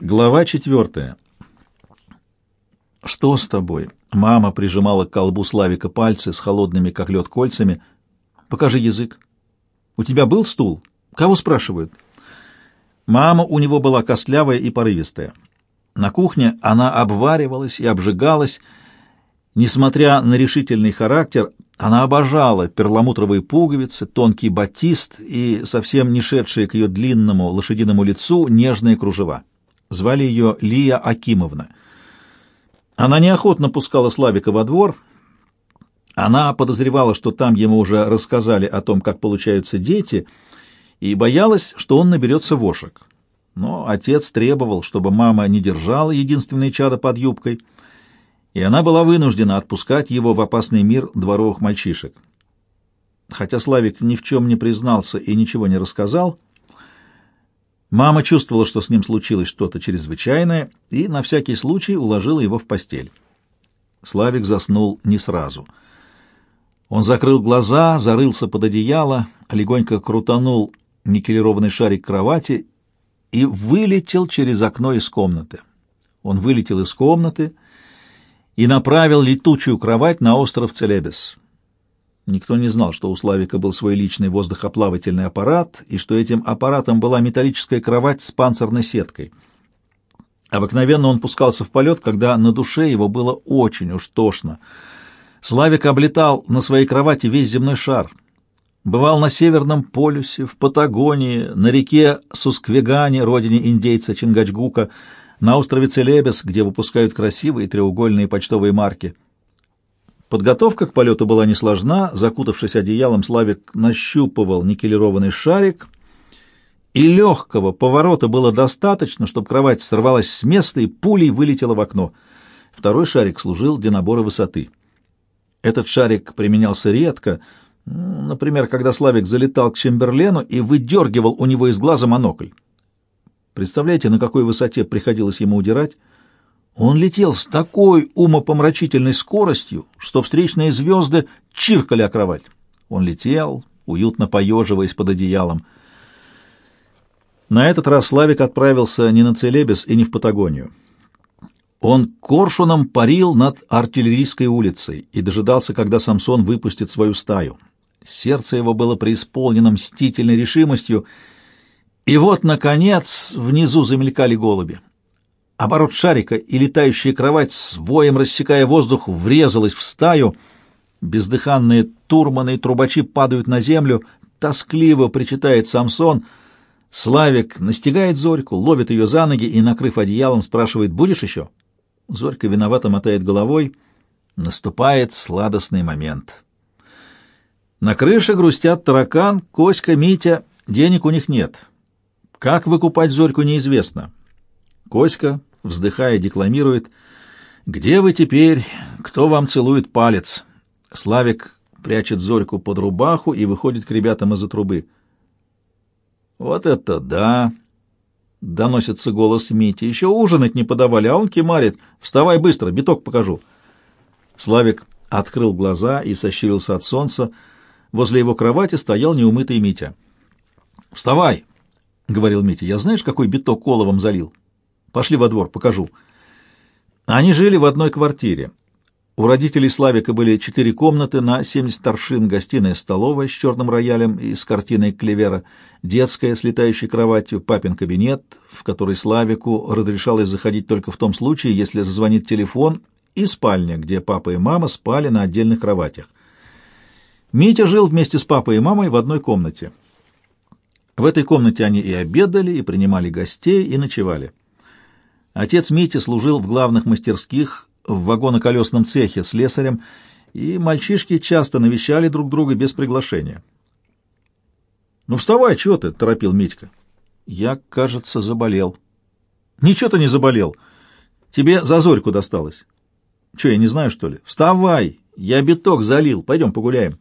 Глава четвертая. «Что с тобой?» Мама прижимала к колбу Славика пальцы с холодными, как лед, кольцами. «Покажи язык. У тебя был стул? Кого спрашивают?» Мама у него была костлявая и порывистая. На кухне она обваривалась и обжигалась. Несмотря на решительный характер, она обожала перламутровые пуговицы, тонкий батист и совсем не шедшие к ее длинному лошадиному лицу нежные кружева. Звали ее Лия Акимовна. Она неохотно пускала Славика во двор. Она подозревала, что там ему уже рассказали о том, как получаются дети, и боялась, что он наберется вошек. Но отец требовал, чтобы мама не держала единственное чадо под юбкой, и она была вынуждена отпускать его в опасный мир дворовых мальчишек. Хотя Славик ни в чем не признался и ничего не рассказал, Мама чувствовала, что с ним случилось что-то чрезвычайное, и на всякий случай уложила его в постель. Славик заснул не сразу. Он закрыл глаза, зарылся под одеяло, легонько крутанул никелированный шарик кровати и вылетел через окно из комнаты. Он вылетел из комнаты и направил летучую кровать на остров Целебес. Никто не знал, что у Славика был свой личный воздухоплавательный аппарат и что этим аппаратом была металлическая кровать с панцирной сеткой. Обыкновенно он пускался в полет, когда на душе его было очень уж тошно. Славик облетал на своей кровати весь земной шар. Бывал на Северном полюсе, в Патагонии, на реке Сусквегане, родине индейца Чингачгука, на острове Целебес, где выпускают красивые треугольные почтовые марки — Подготовка к полету была несложна. Закутавшись одеялом, Славик нащупывал никелированный шарик, и легкого поворота было достаточно, чтобы кровать сорвалась с места и пулей вылетела в окно. Второй шарик служил для набора высоты. Этот шарик применялся редко, например, когда Славик залетал к Чемберлену и выдергивал у него из глаза монокль. Представляете, на какой высоте приходилось ему удирать? Он летел с такой умопомрачительной скоростью, что встречные звезды чиркали о кровать. Он летел, уютно поеживаясь под одеялом. На этот раз Славик отправился не на Целебес и не в Патагонию. Он коршуном парил над артиллерийской улицей и дожидался, когда Самсон выпустит свою стаю. Сердце его было преисполнено мстительной решимостью, и вот, наконец, внизу замелькали голуби. Оборот шарика и летающая кровать с рассекая воздух, врезалась в стаю. Бездыханные турманы и трубачи падают на землю. Тоскливо причитает Самсон. Славик настигает Зорьку, ловит ее за ноги и, накрыв одеялом, спрашивает «Будешь еще?». Зорька виновато мотает головой. Наступает сладостный момент. На крыше грустят таракан, Коська, Митя. Денег у них нет. Как выкупать Зорьку, неизвестно. Коська вздыхая, декламирует «Где вы теперь? Кто вам целует палец?» Славик прячет Зорьку под рубаху и выходит к ребятам из-за трубы. «Вот это да!» — доносится голос Мити. «Еще ужинать не подавали, а он кемарит. Вставай быстро, биток покажу». Славик открыл глаза и сощурился от солнца. Возле его кровати стоял неумытый Митя. «Вставай!» — говорил Митя. «Я знаешь, какой биток коловом залил? Пошли во двор, покажу. Они жили в одной квартире. У родителей Славика были четыре комнаты на 70 торшин, гостиная столовая с черным роялем и с картиной Клевера, детская с летающей кроватью, папин кабинет, в который Славику разрешалось заходить только в том случае, если зазвонит телефон, и спальня, где папа и мама спали на отдельных кроватях. Митя жил вместе с папой и мамой в одной комнате. В этой комнате они и обедали, и принимали гостей, и ночевали. Отец Мити служил в главных мастерских в вагоноколесном цехе с слесарем, и мальчишки часто навещали друг друга без приглашения. «Ну вставай, чего ты?» — торопил Митька. «Я, кажется, заболел». «Ничего ты не заболел. Тебе за зорьку досталось». «Че, я не знаю, что ли?» «Вставай! Я биток залил. Пойдем погуляем».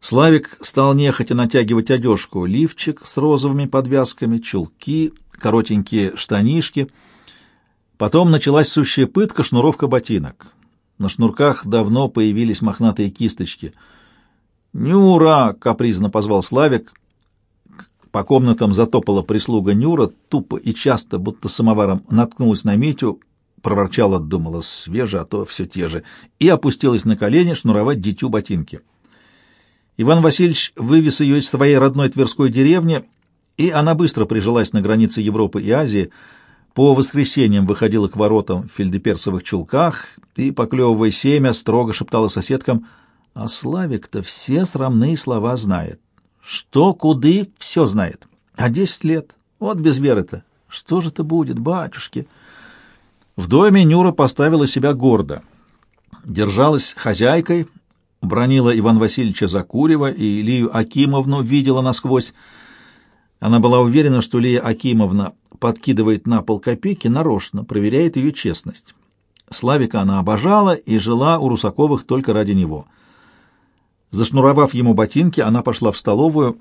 Славик стал нехотя натягивать одежку, лифчик с розовыми подвязками, чулки, коротенькие штанишки — Потом началась сущая пытка — шнуровка ботинок. На шнурках давно появились мохнатые кисточки. «Не ура!» — капризно позвал Славик. По комнатам затопала прислуга Нюра, тупо и часто, будто самоваром, наткнулась на Митю, проворчала, думала, свеже, а то все те же, и опустилась на колени шнуровать дитю ботинки. Иван Васильевич вывез ее из своей родной Тверской деревни, и она быстро прижилась на границе Европы и Азии, по воскресеньям выходила к воротам в фельдеперсовых чулках и, поклевывая семя, строго шептала соседкам, «А Славик-то все срамные слова знает. Что, куды, все знает. А десять лет, вот без веры-то. Что же это будет, батюшки?» В доме Нюра поставила себя гордо. Держалась хозяйкой, бронила Иван Васильевича Закурева и Илью Акимовну видела насквозь. Она была уверена, что Лия Акимовна подкидывает на пол копейки нарочно, проверяет ее честность. Славика она обожала и жила у Русаковых только ради него. Зашнуровав ему ботинки, она пошла в столовую,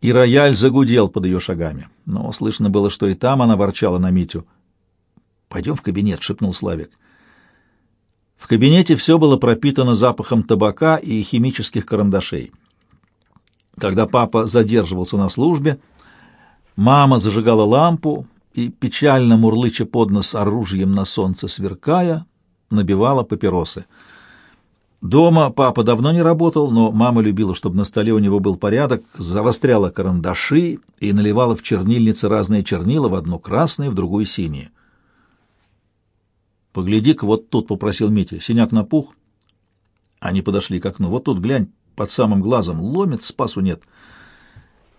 и рояль загудел под ее шагами. Но слышно было, что и там она ворчала на Митю. «Пойдем в кабинет», — шепнул Славик. В кабинете все было пропитано запахом табака и химических карандашей. Когда папа задерживался на службе, мама зажигала лампу и, печально мурлыча под нос оружием на солнце сверкая, набивала папиросы. Дома папа давно не работал, но мама любила, чтобы на столе у него был порядок, завостряла карандаши и наливала в чернильницы разные чернила, в одну красное, в другую синие. «Погляди-ка вот тут», — попросил Митя. «Синяк напух». Они подошли к окну. «Вот тут, глянь, под самым глазом. Ломит, спасу нет».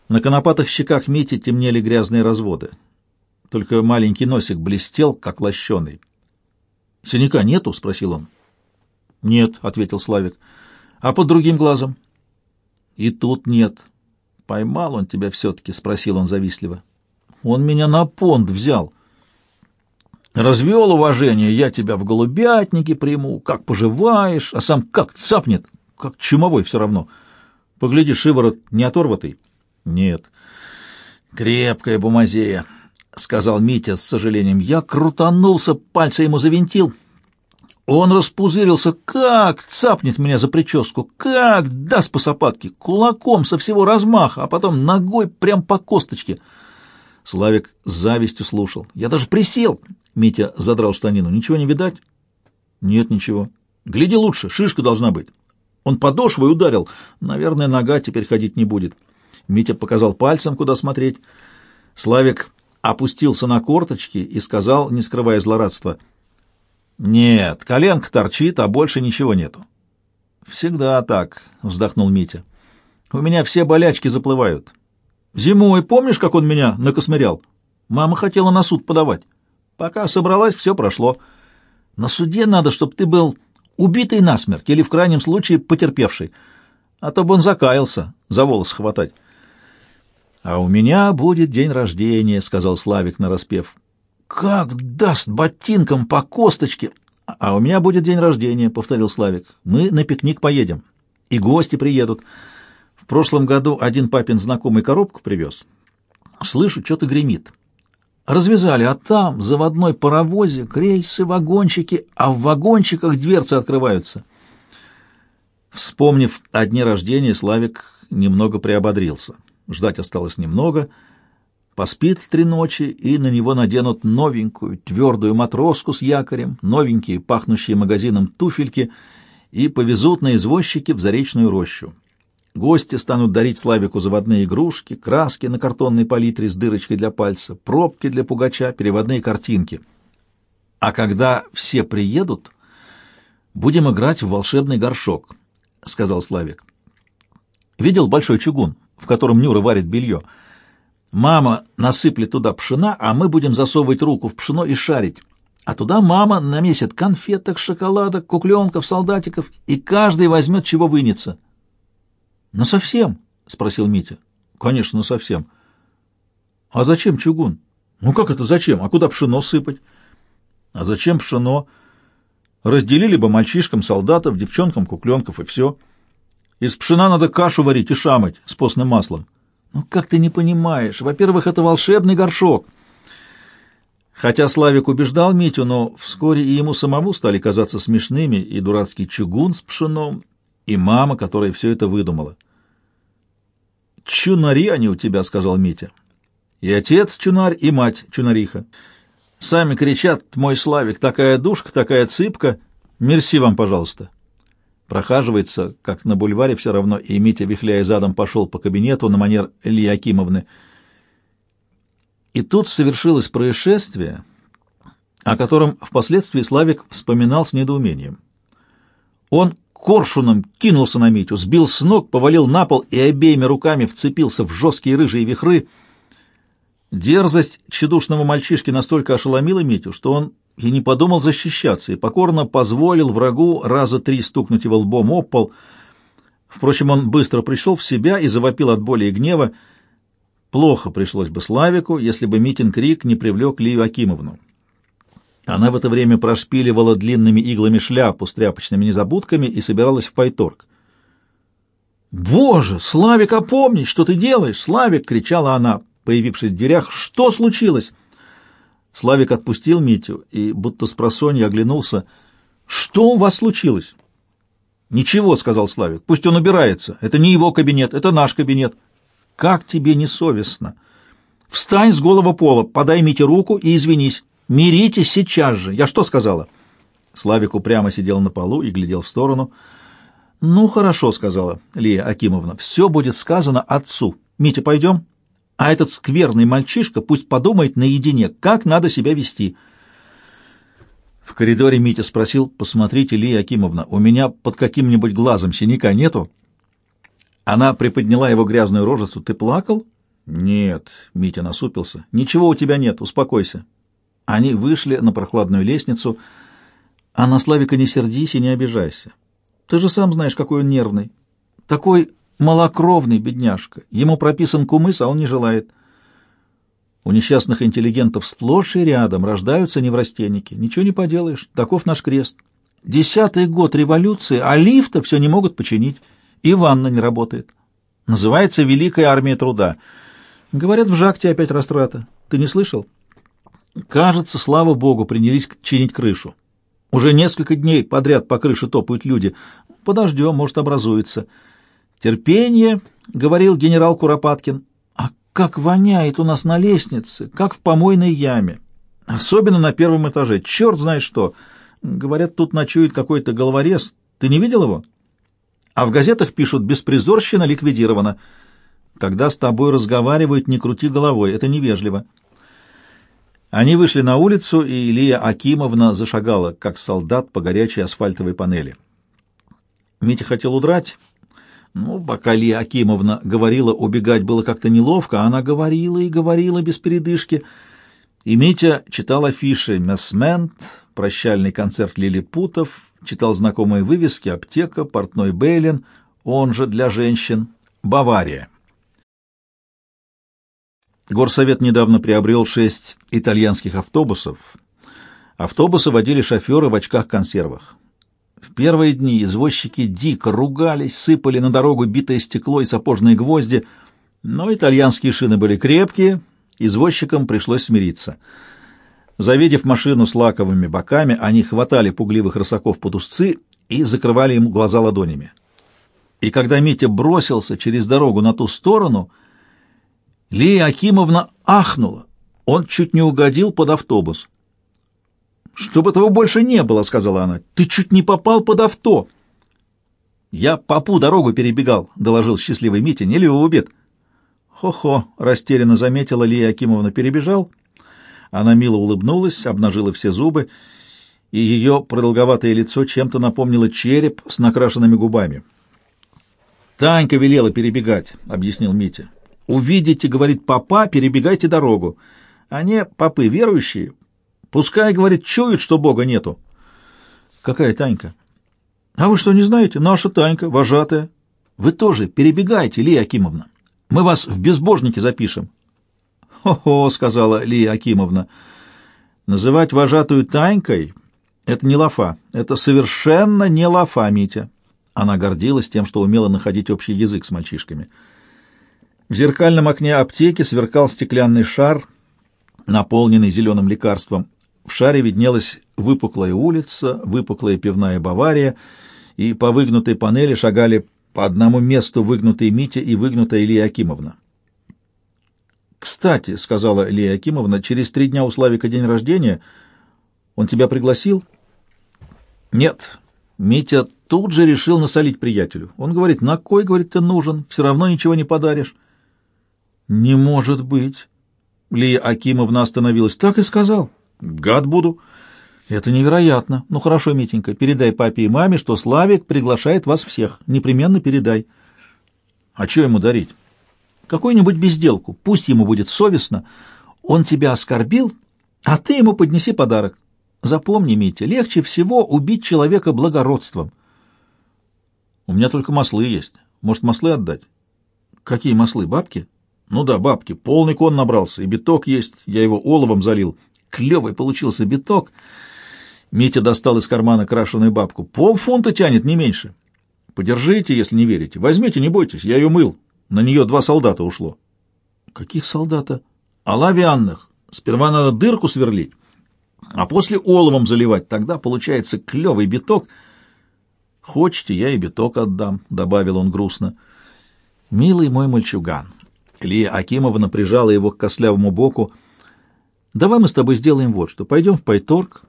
На конопатых щеках Мити темнели грязные разводы. Только маленький носик блестел, как лощеный. «Синяка нету?» — спросил он. «Нет», — ответил Славик. «А под другим глазом?» «И тут нет». «Поймал он тебя все-таки?» — спросил он завистливо. «Он меня на понт взял». Развел уважение, я тебя в голубятнике приму, как поживаешь, а сам как цапнет, как чумовой все равно. Погляди, шиворот не оторватый? Нет. Крепкая бумазея, сказал Митя с сожалением. Я крутанулся, пальцы ему завинтил. Он распузырился, как цапнет меня за прическу, как даст по сапатке, кулаком со всего размаха, а потом ногой прям по косточке. Славик с завистью слушал. Я даже присел, Митя задрал штанину. «Ничего не видать?» «Нет, ничего. Гляди лучше, шишка должна быть». Он подошвой ударил. Наверное, нога теперь ходить не будет. Митя показал пальцем, куда смотреть. Славик опустился на корточки и сказал, не скрывая злорадства, «Нет, коленка торчит, а больше ничего нету». «Всегда так», — вздохнул Митя. «У меня все болячки заплывают. Зимой помнишь, как он меня накосмырял? Мама хотела на суд подавать». Пока собралась, все прошло. На суде надо, чтобы ты был убитый насмерть или, в крайнем случае, потерпевший. А то бы он закаялся, за волос хватать. — А у меня будет день рождения, — сказал Славик нараспев. — Как даст ботинкам по косточке! — А у меня будет день рождения, — повторил Славик. — Мы на пикник поедем. И гости приедут. В прошлом году один папин знакомый коробку привез. Слышу, что-то гремит. Развязали, а там, заводной паровозе, рельсы, вагончики, а в вагончиках дверцы открываются. Вспомнив о дне рождения, Славик немного приободрился. Ждать осталось немного. Поспит три ночи, и на него наденут новенькую, твердую матроску с якорем, новенькие, пахнущие магазином туфельки, и повезут на извозчике в Заречную рощу. Гости станут дарить Славику заводные игрушки, краски на картонной палитре с дырочкой для пальца, пробки для пугача, переводные картинки. А когда все приедут, будем играть в волшебный горшок, — сказал Славик. Видел большой чугун, в котором Нюра варит белье? Мама насыплет туда пшена, а мы будем засовывать руку в пшено и шарить. А туда мама намесит конфеток, шоколадок, кукленков, солдатиков, и каждый возьмет, чего вынется. «На совсем?» — спросил Митя. «Конечно, совсем». «А зачем чугун?» «Ну как это зачем? А куда пшено сыпать?» «А зачем пшено?» «Разделили бы мальчишкам солдатов, девчонкам кукленков и все. Из пшена надо кашу варить и шамать с постным маслом». «Ну как ты не понимаешь? Во-первых, это волшебный горшок». Хотя Славик убеждал Митю, но вскоре и ему самому стали казаться смешными и дурацкий чугун с пшеном, и мама, которая все это выдумала. чунари они у тебя», — сказал Митя. «И отец чунарь, и мать чунариха. Сами кричат, мой Славик, такая душка, такая цыпка. Мерси вам, пожалуйста». Прохаживается, как на бульваре все равно, и Митя, вихляя задом, пошел по кабинету на манер Ильи Акимовны. И тут совершилось происшествие, о котором впоследствии Славик вспоминал с недоумением. Он коршуном кинулся на Митю, сбил с ног, повалил на пол и обеими руками вцепился в жесткие рыжие вихры. Дерзость тщедушного мальчишки настолько ошеломила Митю, что он и не подумал защищаться, и покорно позволил врагу раза три стукнуть его лбом об пол. Впрочем, он быстро пришел в себя и завопил от боли и гнева. Плохо пришлось бы Славику, если бы Митин крик не привлек Лию Акимовну. Она в это время прошпиливала длинными иглами шляпу с тряпочными незабудками и собиралась в пайторг. «Боже, Славик, опомнись, что ты делаешь? Славик!» — кричала она, появившись в дверях. «Что случилось?» Славик отпустил Митю и, будто с просонья, оглянулся. «Что у вас случилось?» «Ничего», — сказал Славик. «Пусть он убирается. Это не его кабинет, это наш кабинет». «Как тебе не совестно?» «Встань с голого пола, подай Мите руку и извинись». Миритесь сейчас же. Я что сказала? Славик упрямо сидел на полу и глядел в сторону. Ну, хорошо, сказала Лия Акимовна. Все будет сказано отцу. Митя, пойдем? А этот скверный мальчишка пусть подумает наедине, как надо себя вести. В коридоре Митя спросил, посмотрите, Лия Акимовна, у меня под каким-нибудь глазом синяка нету? Она приподняла его грязную рожицу. Ты плакал? Нет, Митя насупился. Ничего у тебя нет, успокойся. Они вышли на прохладную лестницу. А на Славика не сердись и не обижайся. Ты же сам знаешь, какой он нервный. Такой малокровный бедняжка. Ему прописан кумыс, а он не желает. У несчастных интеллигентов сплошь и рядом рождаются неврастенники. Ничего не поделаешь, таков наш крест. Десятый год революции, а лифта все не могут починить. И ванна не работает. Называется «Великая армия труда». Говорят, в Жакте опять растрата. Ты не слышал? Кажется, слава богу, принялись чинить крышу. Уже несколько дней подряд по крыше топают люди. Подождем, может, образуется. Терпение, — говорил генерал Куропаткин. А как воняет у нас на лестнице, как в помойной яме. Особенно на первом этаже. Черт знает что. Говорят, тут ночует какой-то головорез. Ты не видел его? А в газетах пишут «беспризорщина ликвидирована». Когда с тобой разговаривают, не крути головой, это невежливо. Они вышли на улицу, и Илья Акимовна зашагала, как солдат, по горячей асфальтовой панели. Митя хотел удрать, но пока Илья Акимовна говорила, убегать было как-то неловко, она говорила и говорила без передышки. И Митя читал афиши «Месмент», «Прощальный концерт лилипутов», читал знакомые вывески «Аптека», «Портной Бейлин», он же для женщин «Бавария». Горсовет недавно приобрел шесть итальянских автобусов. Автобусы водили шоферы в очках-консервах. В первые дни извозчики дико ругались, сыпали на дорогу битое стекло и сапожные гвозди, но итальянские шины были крепкие, извозчикам пришлось смириться. Завидев машину с лаковыми боками, они хватали пугливых рысаков под узцы и закрывали им глаза ладонями. И когда Митя бросился через дорогу на ту сторону — Лия Акимовна ахнула. Он чуть не угодил под автобус. «Чтобы этого больше не было», — сказала она. «Ты чуть не попал под авто». «Я попу дорогу перебегал», — доложил счастливый Митя. «Не любит». «Хо-хо», — растерянно заметила Лия Акимовна. «Перебежал?» Она мило улыбнулась, обнажила все зубы, и ее продолговатое лицо чем-то напомнило череп с накрашенными губами. «Танька велела перебегать», — объяснил Митя. Увидите, говорит папа, перебегайте дорогу. Они, попы верующие, пускай, говорит, чуют, что Бога нету. Какая Танька? А вы что, не знаете? Наша Танька, вожатая. Вы тоже перебегайте, Лия Акимовна. Мы вас в безбожники запишем. «Хо-хо», — сказала Лия Акимовна, — «называть вожатую Танькой — это не лафа, это совершенно не лафа, Митя». Она гордилась тем, что умела находить общий язык с мальчишками. В зеркальном окне аптеки сверкал стеклянный шар, наполненный зеленым лекарством. В шаре виднелась выпуклая улица, выпуклая пивная Бавария, и по выгнутой панели шагали по одному месту выгнутый Митя и выгнутая Илья Акимовна. «Кстати», — сказала Илья Акимовна, — «через три дня у Славика день рождения. Он тебя пригласил?» «Нет». Митя тут же решил насолить приятелю. Он говорит, «На кой, — говорит, — ты нужен? Все равно ничего не подаришь». «Не может быть!» Лия Акимовна остановилась. «Так и сказал. Гад буду». «Это невероятно. Ну хорошо, Митенька, передай папе и маме, что Славик приглашает вас всех. Непременно передай». «А что ему дарить?» «Какую-нибудь безделку. Пусть ему будет совестно. Он тебя оскорбил, а ты ему поднеси подарок. Запомни, Митя, легче всего убить человека благородством». «У меня только маслы есть. Может, маслы отдать?» «Какие маслы? Бабки?» «Ну да, бабки. Полный кон набрался. И биток есть. Я его оловом залил. Клевый получился биток». Митя достал из кармана крашеную бабку. Полфунта тянет, не меньше. Подержите, если не верите. Возьмите, не бойтесь, я ее мыл. На нее два солдата ушло. Каких солдата? Алавианных. Сперва надо дырку сверлить, а после оловом заливать. Тогда получается клевый биток. Хочете, я и биток отдам, добавил он грустно. Милый мой мальчуган. Лия Акимовна прижала его к кослявому боку. Давай мы с тобой сделаем вот что. Пойдем в Пайторг,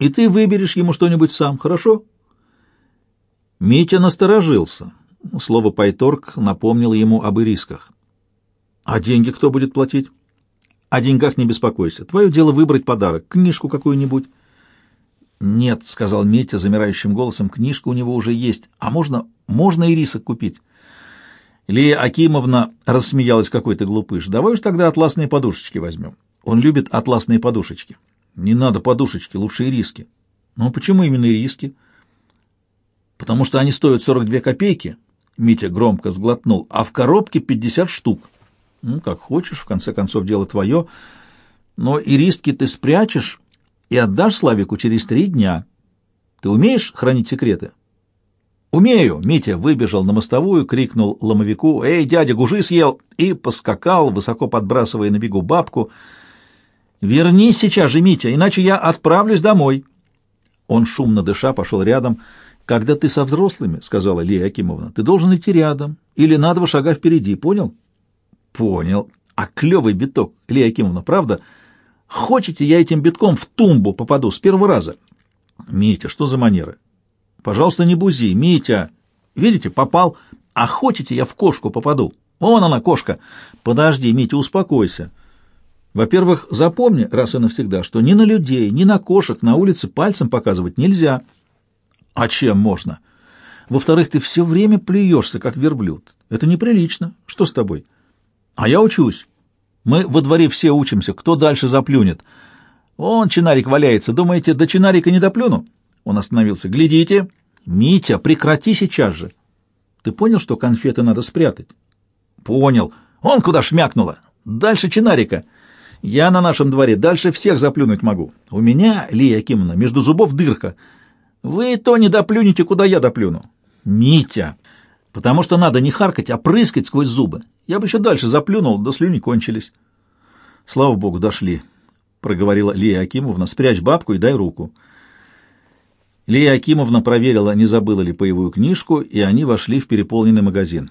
и ты выберешь ему что-нибудь сам, хорошо?» Митя насторожился. Слово «пайторг» напомнило ему об ирисках. «А деньги кто будет платить?» «О деньгах не беспокойся. Твое дело выбрать подарок, книжку какую-нибудь». «Нет», — сказал Митя замирающим голосом, — «книжка у него уже есть. А можно, можно ирисок купить?» Лия Акимовна рассмеялась какой-то глупыш. «Давай уж тогда атласные подушечки возьмем. Он любит атласные подушечки». Не надо подушечки, лучше ириски. Ну, почему именно ириски? Потому что они стоят 42 копейки, Митя громко сглотнул, а в коробке 50 штук. Ну, как хочешь, в конце концов, дело твое. Но ириски ты спрячешь и отдашь Славику через три дня. Ты умеешь хранить секреты? «Умею!» — Митя выбежал на мостовую, крикнул ломовику «Эй, дядя, гужи съел!» и поскакал, высоко подбрасывая на бегу бабку — «Вернись сейчас же, Митя, иначе я отправлюсь домой». Он, шумно дыша, пошел рядом. «Когда ты со взрослыми, — сказала Лия Акимовна, — ты должен идти рядом или на два шага впереди, понял?» «Понял. А клевый биток, Лия Акимовна, правда? Хочете, я этим битком в тумбу попаду с первого раза?» «Митя, что за манеры?» «Пожалуйста, не бузи, Митя. Видите, попал. А хотите, я в кошку попаду? Вон она, кошка. Подожди, Митя, успокойся». Во-первых, запомни раз и навсегда, что ни на людей, ни на кошек на улице пальцем показывать нельзя. А чем можно? Во-вторых, ты все время плюешься, как верблюд. Это неприлично. Что с тобой? А я учусь. Мы во дворе все учимся. Кто дальше заплюнет? Он, чинарик, валяется. Думаете, до чинарика не доплюну? Он остановился. Глядите. Митя, прекрати сейчас же. Ты понял, что конфеты надо спрятать? Понял. Он куда шмякнуло? Дальше чинарика. Я на нашем дворе дальше всех заплюнуть могу. У меня, Лия Акимовна, между зубов дырка. Вы то не доплюнете, куда я доплюну. Митя! Потому что надо не харкать, а прыскать сквозь зубы. Я бы еще дальше заплюнул, да слюни кончились. Слава богу, дошли, — проговорила Лия Акимовна. Спрячь бабку и дай руку. Лия Акимовна проверила, не забыла ли боевую книжку, и они вошли в переполненный магазин.